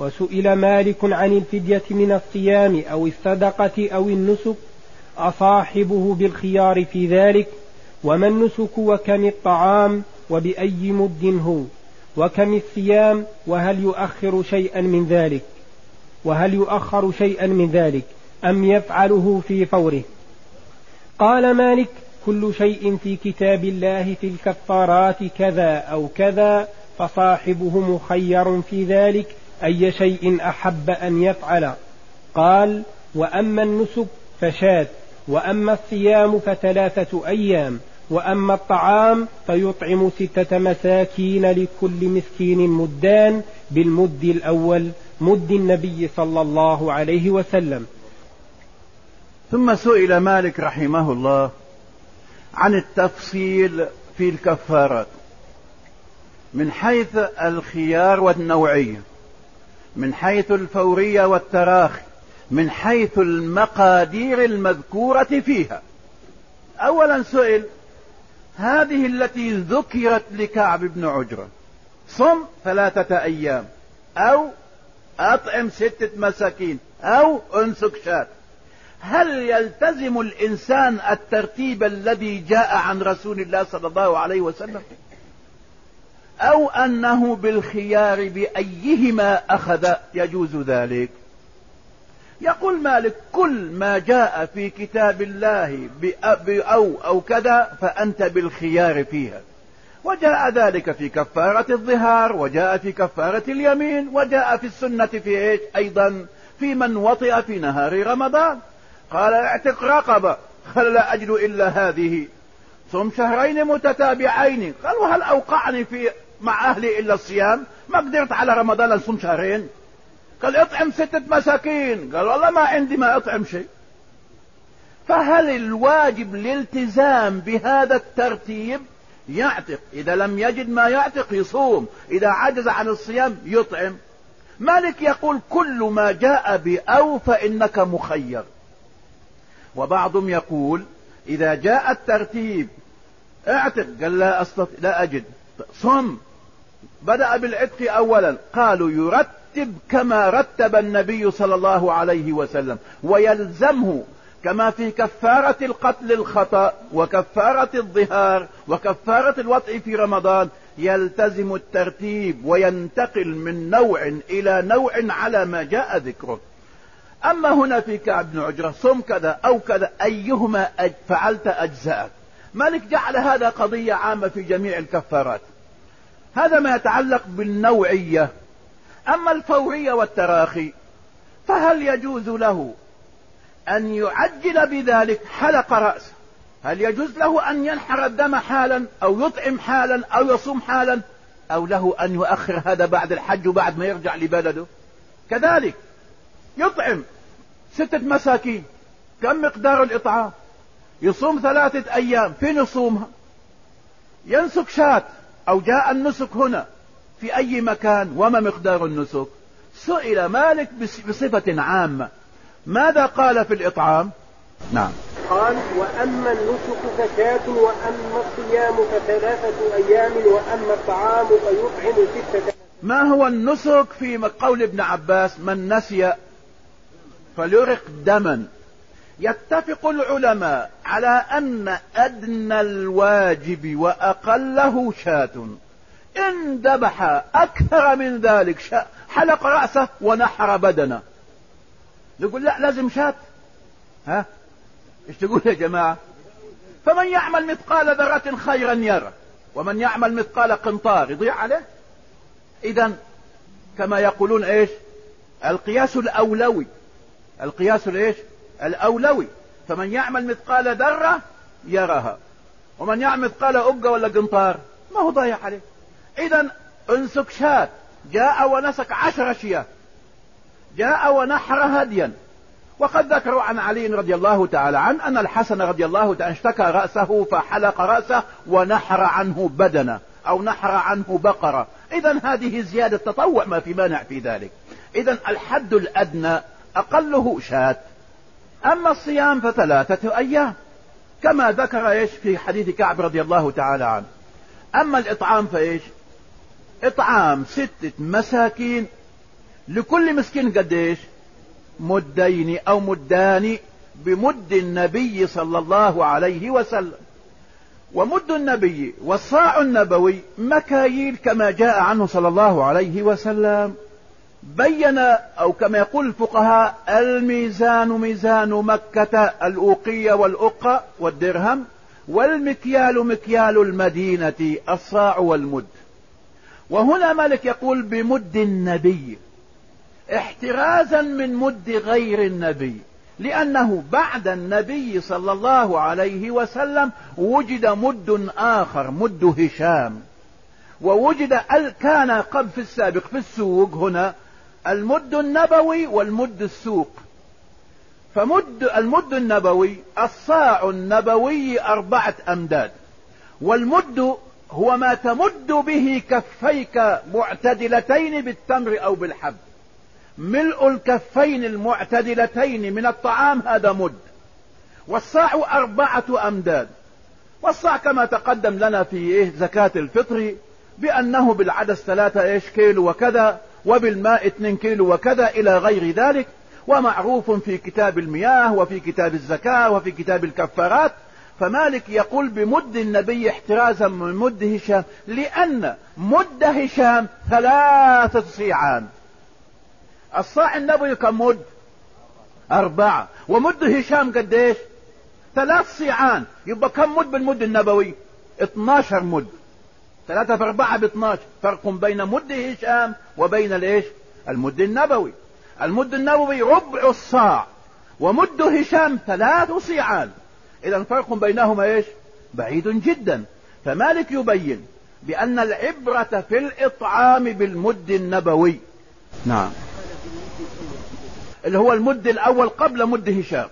وسئل مالك عن الفدية من الصيام أو الصدقة أو النسك أصاحبه بالخيار في ذلك وما النسك وكم الطعام وبأي مد هو وكم الصيام وهل يؤخر شيئا من ذلك وهل يؤخر شيئا من ذلك أم يفعله في فوره. قال مالك كل شيء في كتاب الله في الكفارات كذا أو كذا فصاحبه مخير في ذلك أي شيء أحب أن يفعل. قال وأما النسك فشات وأما الصيام فثلاثة أيام وأما الطعام فيطعم ستة مساكين لكل مسكين مدان بالمد الأول مد النبي صلى الله عليه وسلم. ثم سئل مالك رحمه الله عن التفصيل في الكفارات من حيث الخيار والنوعية. من حيث الفورية والتراخي من حيث المقادير المذكورة فيها. اولا سئل هذه التي ذكرت لكعب بن عجرة صم ثلاثة أيام أو أطعم ستة مساكين أو أنسك شات هل يلتزم الإنسان الترتيب الذي جاء عن رسول الله صلى الله عليه وسلم؟ أو أنه بالخيار بأيهما أخذ يجوز ذلك. يقول مالك كل ما جاء في كتاب الله بأو أو كذا فأنت بالخيار فيها. وجاء ذلك في كفارة الظهار وجاء في كفارة اليمين وجاء في السنة في إيش؟ أيضا في من وطئ في نهار رمضان. قال اعتق رقبة قال لا أجد إلا هذه. صم شهرين متتابعين. قال وهل أوقعني في مع أهلي إلا الصيام ما قدرت على رمضان اصوم شهرين. قال أطعم ستة مساكين. قال والله ما عندي ما أطعم شيء. فهل الواجب الالتزام بهذا الترتيب؟ يعتق. إذا لم يجد ما يعتق يصوم. إذا عجز عن الصيام يطعم. مالك يقول كل ما جاء بأو فإنك مخير. وبعضهم يقول إذا جاء الترتيب اعتق. قال لا أستطيع لا أجد. صم. بدأ بالعتق أولا. قالوا يرتب كما رتب النبي صلى الله عليه وسلم ويلزمه كما في كفارة القتل الخطأ وكفارة الظهار وكفارة الوطء في رمضان يلتزم الترتيب وينتقل من نوع إلى نوع على ما جاء ذكره. أما هنا في كعب بن عجرة صم كذا أو كذا أيهما فعلت أجزاءك. مالك جعل هذا قضية عامة في جميع الكفارات. هذا ما يتعلق بالنوعية. أما الفورية والتراخي فهل يجوز له أن يعجل بذلك حلق رأسه؟ هل يجوز له أن ينحر الدم حالا أو يطعم حالا أو يصوم حالا أو له أن يؤخر هذا بعد الحج وبعد ما يرجع لبلده؟ كذلك يطعم ستة مساكين كم مقدار الإطعام؟ يصوم ثلاثة أيام فين يصومها؟ ينسك شات أو جاء النسك هنا في أي مكان وما مقدار النسك؟ سئل مالك بصفة عامة. ماذا قال في الإطعام؟ نعم. قال وأما النسك فشاة وأما الصيام فثلاثة أيام وأما الطعام فيطعم ستة ما هو النسك في قول ابن عباس؟ من نسي فليرق دما. يتفق العلماء على أن أدنى الواجب وأقله شاة. إن ذبح أكثر من ذلك حلق رأسه ونحر بدنه. نقول لا لازم شات ها؟ إيش تقول يا جماعة؟ فمن يعمل مثقال ذرة خيرا يرى ومن يعمل مثقال قنطار يضيع عليه. اذا كما يقولون إيش؟ القياس الأولوي. القياس الايش الأولوي. فمن يعمل مثقال ذرة يراها. ومن يعمل مثقال أقة ولا قنطار ما هو ضايع عليه. اذا انسك شاة. جاء ونسك عشر أشياء. جاء ونحر هديا. وقد ذكروا عن علي رضي الله تعالى عنه أن الحسن رضي الله تعالى اشتكى رأسه فحلق رأسه ونحر عنه بدنه أو نحر عنه بقرة. اذا هذه زيادة تطوع ما في مانع في ذلك. اذا الحد الأدنى أقله شاة. أما الصيام فثلاثة أيام كما ذكر إيش في حديث كعب رضي الله تعالى عنه. أما الإطعام فإيش؟ إطعام ستة مساكين لكل مسكين قديش مدين أو مدان بمد النبي صلى الله عليه وسلم. ومد النبي والصاع النبوي مكاييل كما جاء عنه صلى الله عليه وسلم. بين أو كما يقول الفقهاء الميزان ميزان مكة الأوقية والأقة والدرهم والمكيال مكيال المدينة الصاع والمد. وهنا مالك يقول بمد النبي احترازا من مد غير النبي لأنه بعد النبي صلى الله عليه وسلم وجد مد آخر مد هشام ووجد كان قبل في السابق في السوق هنا المد النبوي والمد السوق. فمد المد النبوي الصاع النبوي أربعة أمداد. والمد هو ما تمد به كفيك معتدلتين بالتمر أو بالحب. ملء الكفين المعتدلتين من الطعام هذا مد. والصاع أربعة أمداد. والصاع كما تقدم لنا في إيه زكاة الفطر بأنه بالعدس ثلاثة إيش كيلو وكذا. وبالماء اثنين كيلو وكذا إلى غير ذلك ومعروف في كتاب المياه وفي كتاب الزكاة وفي كتاب الكفارات. فمالك يقول بمد النبي احترازا من مد هشام لأن مد هشام ثلاثة صيعان. الصاع النبوي كم مد أربعة ومد هشام قديش؟ ثلاث صيعان. يبقى كم مد بالمد النبوي؟ 12 مد. ثلاثة في أربعة ب 12 فرق بين مد هشام وبين الإيش؟ المد النبوي. المد النبوي ربع الصاع ومد هشام ثلاث صيعان. اذا فرق بينهما إيش؟ بعيد جدا. فمالك يبين بأن العبرة في الإطعام بالمد النبوي. نعم. اللي هو المد الأول قبل مد هشام.